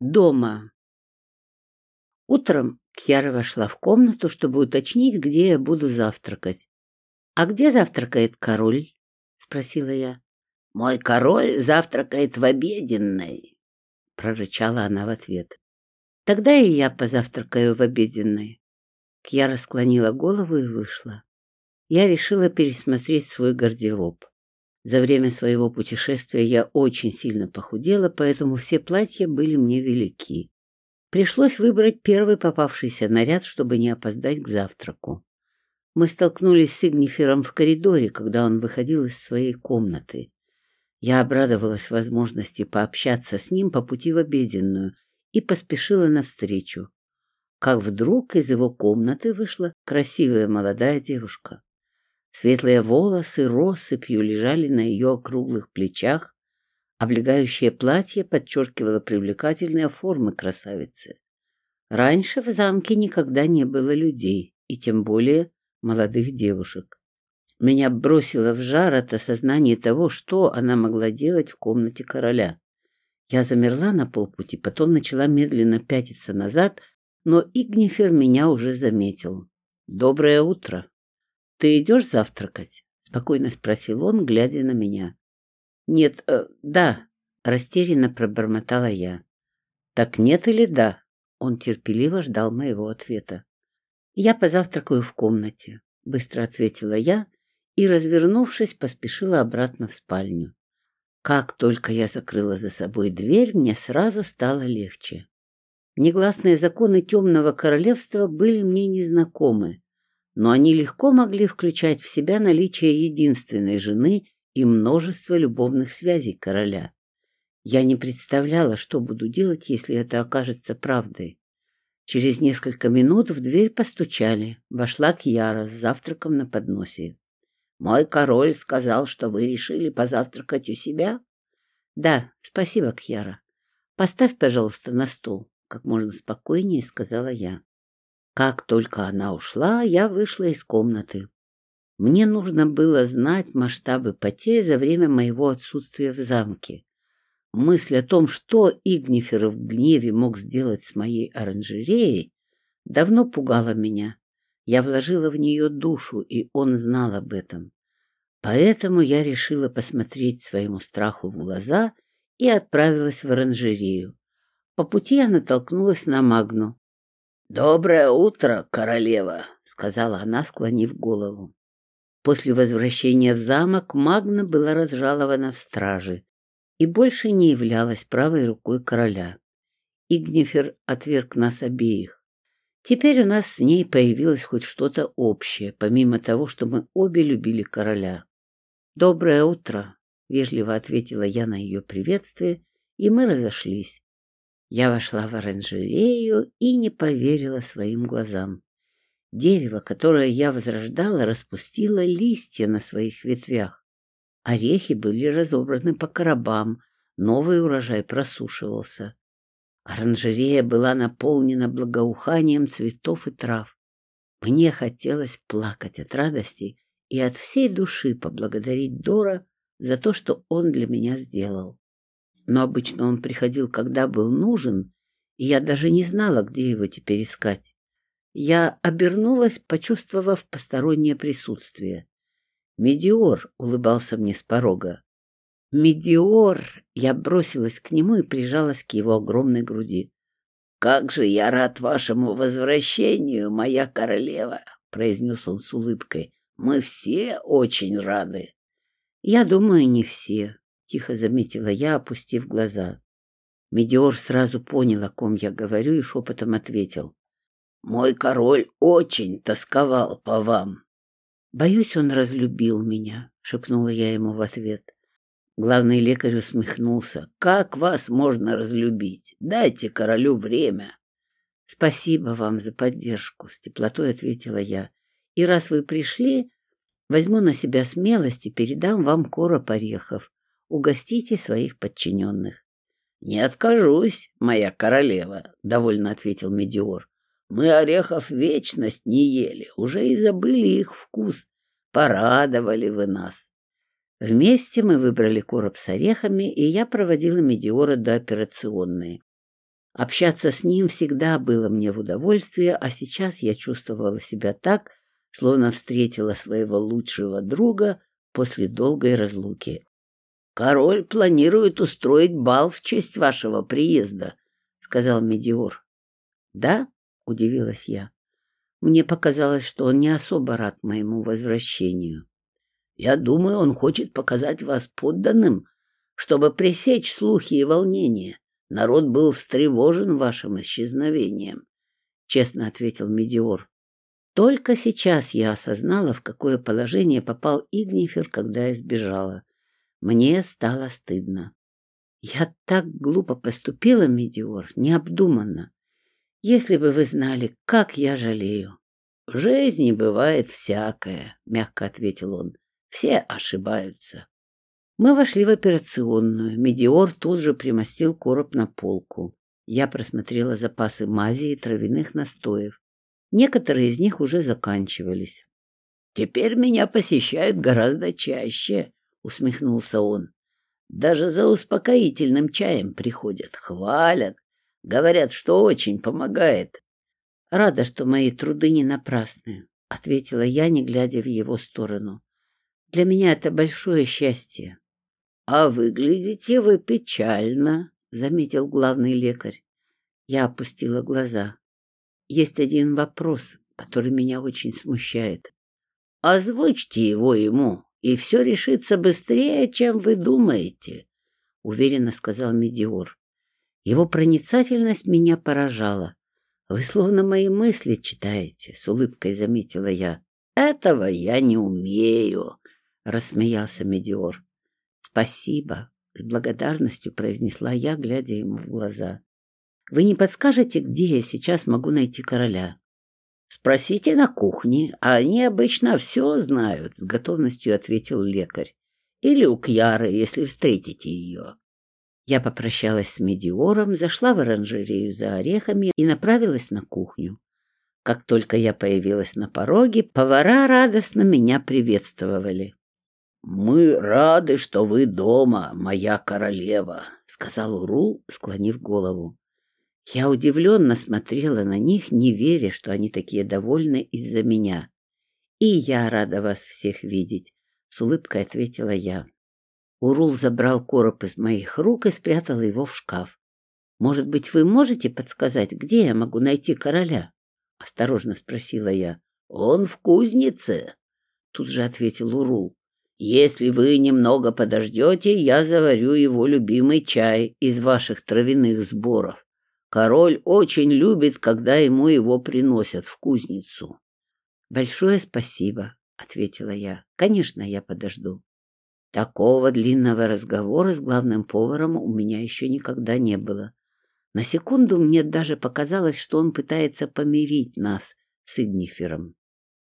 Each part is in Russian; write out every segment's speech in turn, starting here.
Дома. Утром Кьяра вошла в комнату, чтобы уточнить, где я буду завтракать. «А где завтракает король?» — спросила я. «Мой король завтракает в обеденной», — прорычала она в ответ. «Тогда и я позавтракаю в обеденной». Кьяра склонила голову и вышла. Я решила пересмотреть свой гардероб. За время своего путешествия я очень сильно похудела, поэтому все платья были мне велики. Пришлось выбрать первый попавшийся наряд, чтобы не опоздать к завтраку. Мы столкнулись с Игнифером в коридоре, когда он выходил из своей комнаты. Я обрадовалась возможности пообщаться с ним по пути в обеденную и поспешила навстречу. Как вдруг из его комнаты вышла красивая молодая девушка. Светлые волосы россыпью лежали на ее округлых плечах, облегающее платье подчеркивало привлекательные формы красавицы. Раньше в замке никогда не было людей, и тем более молодых девушек. Меня бросило в жар от осознания того, что она могла делать в комнате короля. Я замерла на полпути, потом начала медленно пятиться назад, но Игнифер меня уже заметил. «Доброе утро!» «Ты идешь завтракать?» — спокойно спросил он, глядя на меня. «Нет, э, да», — растерянно пробормотала я. «Так нет или да?» Он терпеливо ждал моего ответа. «Я позавтракаю в комнате», — быстро ответила я и, развернувшись, поспешила обратно в спальню. Как только я закрыла за собой дверь, мне сразу стало легче. Негласные законы темного королевства были мне незнакомы, но они легко могли включать в себя наличие единственной жены и множество любовных связей короля. Я не представляла, что буду делать, если это окажется правдой. Через несколько минут в дверь постучали. Вошла Кьяра с завтраком на подносе. «Мой король сказал, что вы решили позавтракать у себя?» «Да, спасибо, Кьяра. Поставь, пожалуйста, на стол», — как можно спокойнее сказала я. Как только она ушла, я вышла из комнаты. Мне нужно было знать масштабы потерь за время моего отсутствия в замке. Мысль о том, что Игнифер в гневе мог сделать с моей оранжереей, давно пугала меня. Я вложила в нее душу, и он знал об этом. Поэтому я решила посмотреть своему страху в глаза и отправилась в оранжерею. По пути я натолкнулась на Магну. «Доброе утро, королева», — сказала она, склонив голову. После возвращения в замок Магна была разжалована в страже и больше не являлась правой рукой короля. Игнифер отверг нас обеих. Теперь у нас с ней появилось хоть что-то общее, помимо того, что мы обе любили короля. «Доброе утро», — вежливо ответила я на ее приветствие, и мы разошлись. Я вошла в оранжерею и не поверила своим глазам. Дерево, которое я возрождала, распустило листья на своих ветвях. Орехи были разобраны по коробам, новый урожай просушивался. Оранжерея была наполнена благоуханием цветов и трав. Мне хотелось плакать от радости и от всей души поблагодарить Дора за то, что он для меня сделал но обычно он приходил, когда был нужен, и я даже не знала, где его теперь искать. Я обернулась, почувствовав постороннее присутствие. «Медиор!» — улыбался мне с порога. «Медиор!» — я бросилась к нему и прижалась к его огромной груди. «Как же я рад вашему возвращению, моя королева!» — произнес он с улыбкой. «Мы все очень рады!» «Я думаю, не все. — тихо заметила я, опустив глаза. Медиор сразу понял, о ком я говорю, и шепотом ответил. «Мой король очень тосковал по вам». «Боюсь, он разлюбил меня», — шепнула я ему в ответ. Главный лекарь усмехнулся. «Как вас можно разлюбить? Дайте королю время». «Спасибо вам за поддержку», — с теплотой ответила я. «И раз вы пришли, возьму на себя смелость и передам вам короб орехов угостите своих подчиненных. — Не откажусь, моя королева, — довольно ответил Медиор. — Мы орехов вечность не ели, уже и забыли их вкус. Порадовали вы нас. Вместе мы выбрали короб с орехами, и я проводила Медиора до операционной. Общаться с ним всегда было мне в удовольствие, а сейчас я чувствовала себя так, словно встретила своего лучшего друга после долгой разлуки. «Король планирует устроить бал в честь вашего приезда», — сказал Медиор. «Да?» — удивилась я. Мне показалось, что он не особо рад моему возвращению. «Я думаю, он хочет показать вас подданным, чтобы пресечь слухи и волнения. Народ был встревожен вашим исчезновением, — честно ответил Медиор. Только сейчас я осознала, в какое положение попал Игнифер, когда я сбежала. Мне стало стыдно. Я так глупо поступила, Медиор, необдуманно. Если бы вы знали, как я жалею. — В жизни бывает всякое, — мягко ответил он. — Все ошибаются. Мы вошли в операционную. Медиор тут же примостил короб на полку. Я просмотрела запасы мази и травяных настоев. Некоторые из них уже заканчивались. «Теперь меня посещают гораздо чаще», — усмехнулся он. «Даже за успокоительным чаем приходят, хвалят, говорят, что очень помогает». «Рада, что мои труды не напрасны», — ответила я, не глядя в его сторону. «Для меня это большое счастье». «А выглядите вы печально», — заметил главный лекарь. Я опустила глаза. «Есть один вопрос, который меня очень смущает». «Озвучьте его ему, и все решится быстрее, чем вы думаете», — уверенно сказал Медиор. Его проницательность меня поражала. «Вы словно мои мысли читаете», — с улыбкой заметила я. «Этого я не умею», — рассмеялся Медиор. «Спасибо», — с благодарностью произнесла я, глядя ему в глаза. «Вы не подскажете, где я сейчас могу найти короля?» «Спросите на кухне, а они обычно все знают», — с готовностью ответил лекарь. «Или у Кьяры, если встретите ее». Я попрощалась с Медиором, зашла в оранжерею за орехами и направилась на кухню. Как только я появилась на пороге, повара радостно меня приветствовали. «Мы рады, что вы дома, моя королева», — сказал Урул, склонив голову. Я удивленно смотрела на них, не веря, что они такие довольны из-за меня. «И я рада вас всех видеть», — с улыбкой ответила я. Урул забрал короб из моих рук и спрятал его в шкаф. «Может быть, вы можете подсказать, где я могу найти короля?» — осторожно спросила я. «Он в кузнице», — тут же ответил Урул. Если вы немного подождете, я заварю его любимый чай из ваших травяных сборов. Король очень любит, когда ему его приносят в кузницу. Большое спасибо, ответила я. Конечно, я подожду. Такого длинного разговора с главным поваром у меня еще никогда не было. На секунду мне даже показалось, что он пытается помирить нас с Игнифером.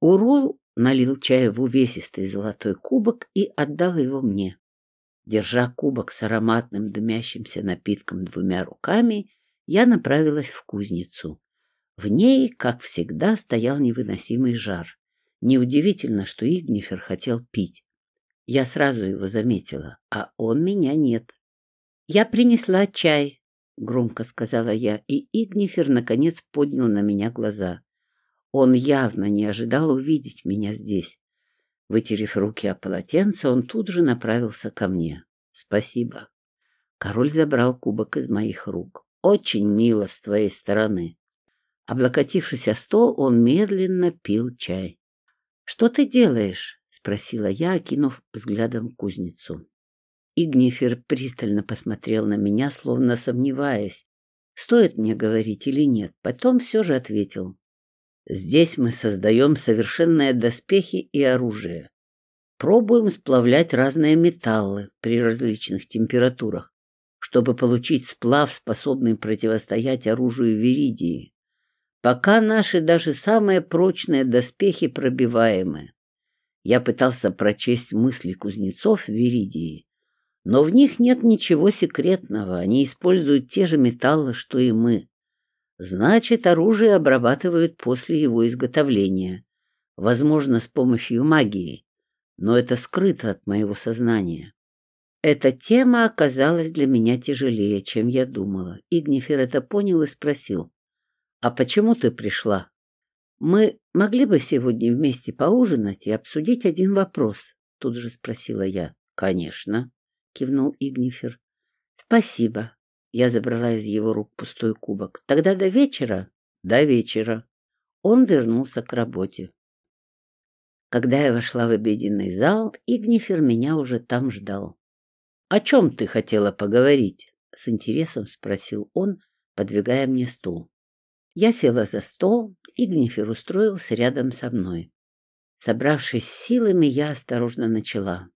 Урол налил чая в увесистый золотой кубок и отдал его мне. Держа кубок с ароматным дымящимся напитком двумя руками, я направилась в кузницу. В ней, как всегда, стоял невыносимый жар. Неудивительно, что Игнифер хотел пить. Я сразу его заметила, а он меня нет. «Я принесла чай», — громко сказала я, и Игнифер, наконец, поднял на меня глаза. Он явно не ожидал увидеть меня здесь. Вытерев руки о полотенце, он тут же направился ко мне. «Спасибо». Король забрал кубок из моих рук. «Очень мило с твоей стороны». Облокотившись о стол, он медленно пил чай. «Что ты делаешь?» — спросила я, окинув взглядом кузницу. Игнифер пристально посмотрел на меня, словно сомневаясь, стоит мне говорить или нет. Потом все же ответил. Здесь мы создаем совершенные доспехи и оружие. Пробуем сплавлять разные металлы при различных температурах, чтобы получить сплав, способный противостоять оружию Веридии. Пока наши даже самые прочные доспехи пробиваемы. Я пытался прочесть мысли кузнецов Веридии, но в них нет ничего секретного, они используют те же металлы, что и мы. Значит, оружие обрабатывают после его изготовления, возможно, с помощью магии, но это скрыто от моего сознания. Эта тема оказалась для меня тяжелее, чем я думала. Игнифер это понял и спросил. «А почему ты пришла?» «Мы могли бы сегодня вместе поужинать и обсудить один вопрос?» Тут же спросила я. «Конечно», — кивнул Игнифер. «Спасибо». Я забрала из его рук пустой кубок. «Тогда до вечера?» «До вечера». Он вернулся к работе. Когда я вошла в обеденный зал, Игнифер меня уже там ждал. «О чем ты хотела поговорить?» — с интересом спросил он, подвигая мне стул. Я села за стол, Игнифер устроился рядом со мной. Собравшись силами, я осторожно начала.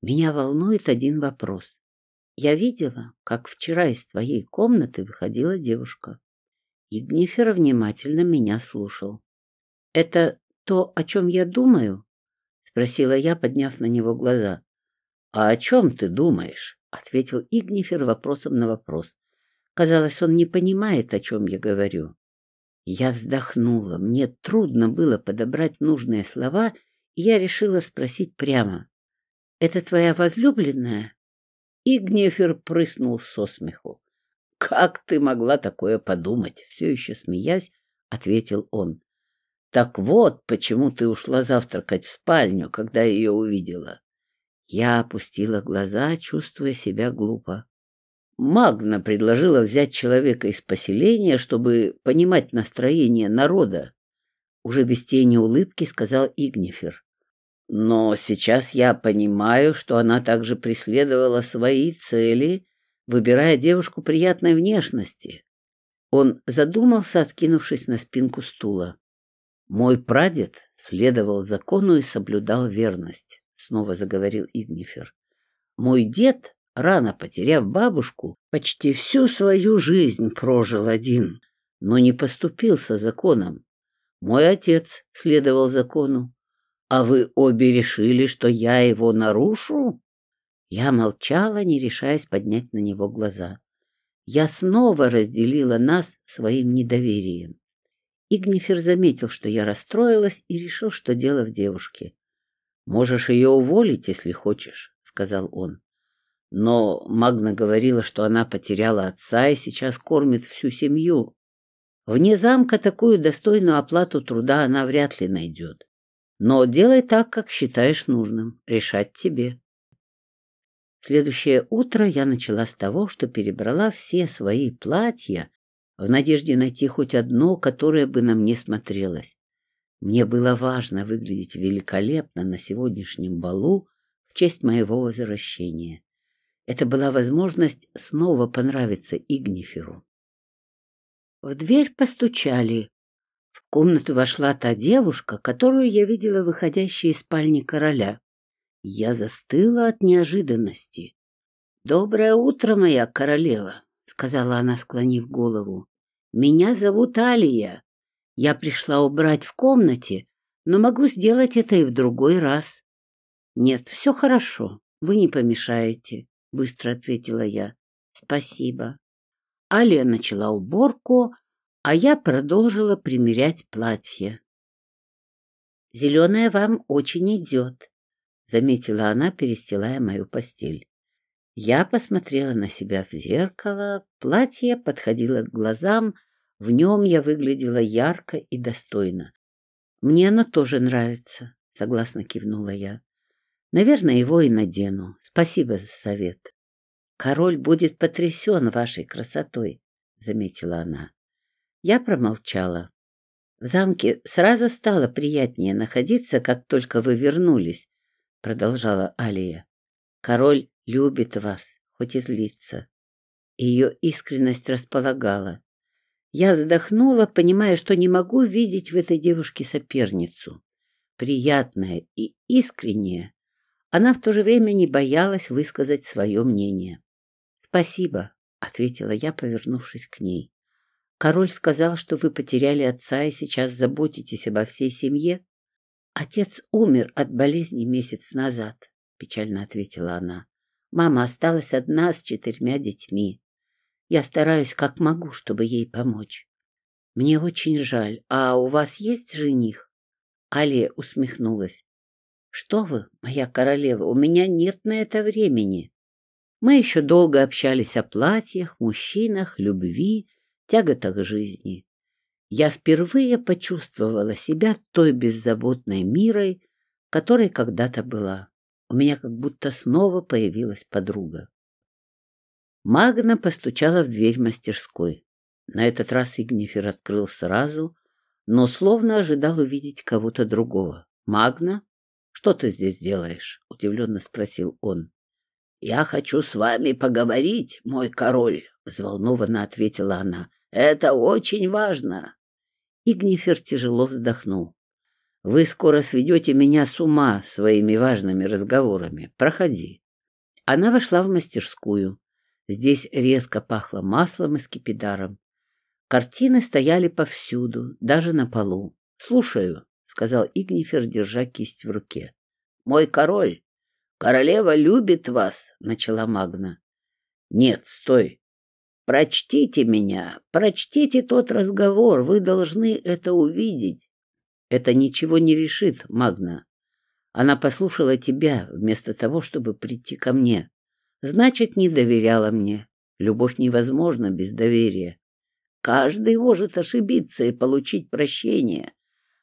Меня волнует один вопрос. Я видела, как вчера из твоей комнаты выходила девушка. Игнифер внимательно меня слушал. — Это то, о чем я думаю? — спросила я, подняв на него глаза. «А о чем ты думаешь?» — ответил Игнифер вопросом на вопрос. Казалось, он не понимает, о чем я говорю. Я вздохнула. Мне трудно было подобрать нужные слова, и я решила спросить прямо. «Это твоя возлюбленная?» Игнифер прыснул со смеху. «Как ты могла такое подумать?» Все еще смеясь, ответил он. «Так вот, почему ты ушла завтракать в спальню, когда ее увидела. Я опустила глаза, чувствуя себя глупо. Магна предложила взять человека из поселения, чтобы понимать настроение народа. Уже без тени улыбки сказал Игнифер. Но сейчас я понимаю, что она также преследовала свои цели, выбирая девушку приятной внешности. Он задумался, откинувшись на спинку стула. Мой прадед следовал закону и соблюдал верность снова заговорил Игнифер. Мой дед, рано потеряв бабушку, почти всю свою жизнь прожил один, но не поступился законом. Мой отец следовал закону. А вы обе решили, что я его нарушу? Я молчала, не решаясь поднять на него глаза. Я снова разделила нас своим недоверием. Игнифер заметил, что я расстроилась, и решил, что дело в девушке. «Можешь ее уволить, если хочешь», — сказал он. Но Магна говорила, что она потеряла отца и сейчас кормит всю семью. Вне замка такую достойную оплату труда она вряд ли найдет. Но делай так, как считаешь нужным. Решать тебе. Следующее утро я начала с того, что перебрала все свои платья в надежде найти хоть одно, которое бы на мне смотрелось. Мне было важно выглядеть великолепно на сегодняшнем балу в честь моего возвращения. Это была возможность снова понравиться Игниферу. В дверь постучали. В комнату вошла та девушка, которую я видела выходящей из спальни короля. Я застыла от неожиданности. «Доброе утро, моя королева», — сказала она, склонив голову. «Меня зовут Алия. Я пришла убрать в комнате, но могу сделать это и в другой раз. Нет, все хорошо, вы не помешаете, быстро ответила я. Спасибо. Алия начала уборку, а я продолжила примерять платье. «Зеленое вам очень идет», — заметила она, перестилая мою постель. Я посмотрела на себя в зеркало, платье подходило к глазам, в нем я выглядела ярко и достойно. Мне оно тоже нравится, согласно кивнула я. Наверное, его и надену. Спасибо за совет. Король будет потрясен вашей красотой, заметила она. Я промолчала. В замке сразу стало приятнее находиться, как только вы вернулись, продолжала Алия. Король любит вас, хоть и злится. Ее искренность располагала. Я вздохнула, понимая, что не могу видеть в этой девушке соперницу. Приятная и искренняя, она в то же время не боялась высказать свое мнение. «Спасибо», — ответила я, повернувшись к ней. «Король сказал, что вы потеряли отца и сейчас заботитесь обо всей семье?» «Отец умер от болезни месяц назад», — печально ответила она. «Мама осталась одна с четырьмя детьми. Я стараюсь как могу, чтобы ей помочь. Мне очень жаль. А у вас есть жених? Алия усмехнулась. Что вы, моя королева, у меня нет на это времени. Мы еще долго общались о платьях, мужчинах, любви, тяготах жизни. Я впервые почувствовала себя той беззаботной мирой, которой когда-то была. У меня как будто снова появилась подруга. Магна постучала в дверь мастерской. На этот раз Игнифер открыл сразу, но словно ожидал увидеть кого-то другого. «Магна, что ты здесь делаешь?» — удивленно спросил он. «Я хочу с вами поговорить, мой король», — взволнованно ответила она. «Это очень важно». Игнифер тяжело вздохнул. «Вы скоро сведете меня с ума своими важными разговорами. Проходи». Она вошла в мастерскую. Здесь резко пахло маслом и скипидаром. Картины стояли повсюду, даже на полу. «Слушаю», — сказал Игнифер, держа кисть в руке. «Мой король, королева любит вас», — начала Магна. «Нет, стой. Прочтите меня, прочтите тот разговор, вы должны это увидеть». «Это ничего не решит, Магна. Она послушала тебя вместо того, чтобы прийти ко мне. Значит, не доверяла мне. Любовь невозможна без доверия. Каждый может ошибиться и получить прощение.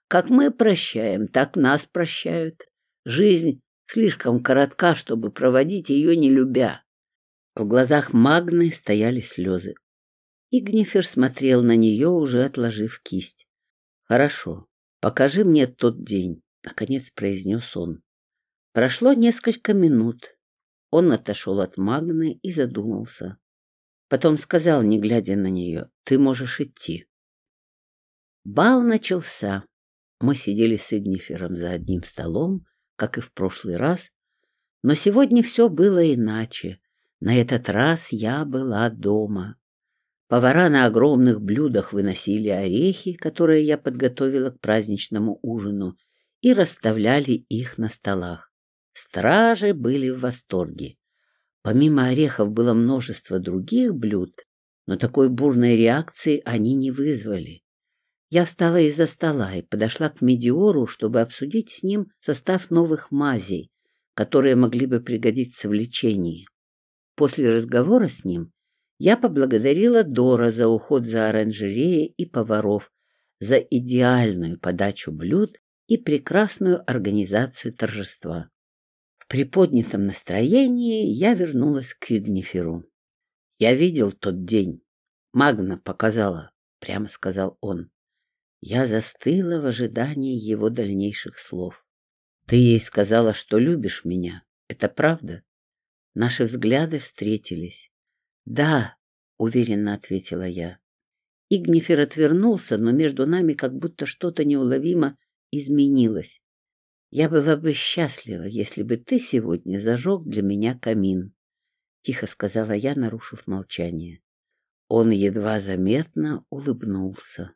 Как мы прощаем, так нас прощают. Жизнь слишком коротка, чтобы проводить ее не любя. В глазах Магны стояли слезы. Игнифер смотрел на нее, уже отложив кисть. «Хорошо, покажи мне тот день», — наконец произнес он. Прошло несколько минут. Он отошел от Магны и задумался. Потом сказал, не глядя на нее, «Ты можешь идти». Бал начался. Мы сидели с Игнифером за одним столом, как и в прошлый раз, но сегодня все было иначе. На этот раз я была дома. Повара на огромных блюдах выносили орехи, которые я подготовила к праздничному ужину, и расставляли их на столах. Стражи были в восторге. Помимо орехов было множество других блюд, но такой бурной реакции они не вызвали. Я встала из-за стола и подошла к Медиору, чтобы обсудить с ним состав новых мазей, которые могли бы пригодиться в лечении. После разговора с ним я поблагодарила Дора за уход за оранжереей и поваров, за идеальную подачу блюд и прекрасную организацию торжества. Приподнятом настроении я вернулась к Игниферу. Я видел тот день. Магна показала, прямо сказал он. Я застыла в ожидании его дальнейших слов. Ты ей сказала, что любишь меня. Это правда? Наши взгляды встретились. Да, уверенно ответила я. Игнифер отвернулся, но между нами как будто что-то неуловимо изменилось. Я была бы счастлива, если бы ты сегодня зажег для меня камин, — тихо сказала я, нарушив молчание. Он едва заметно улыбнулся.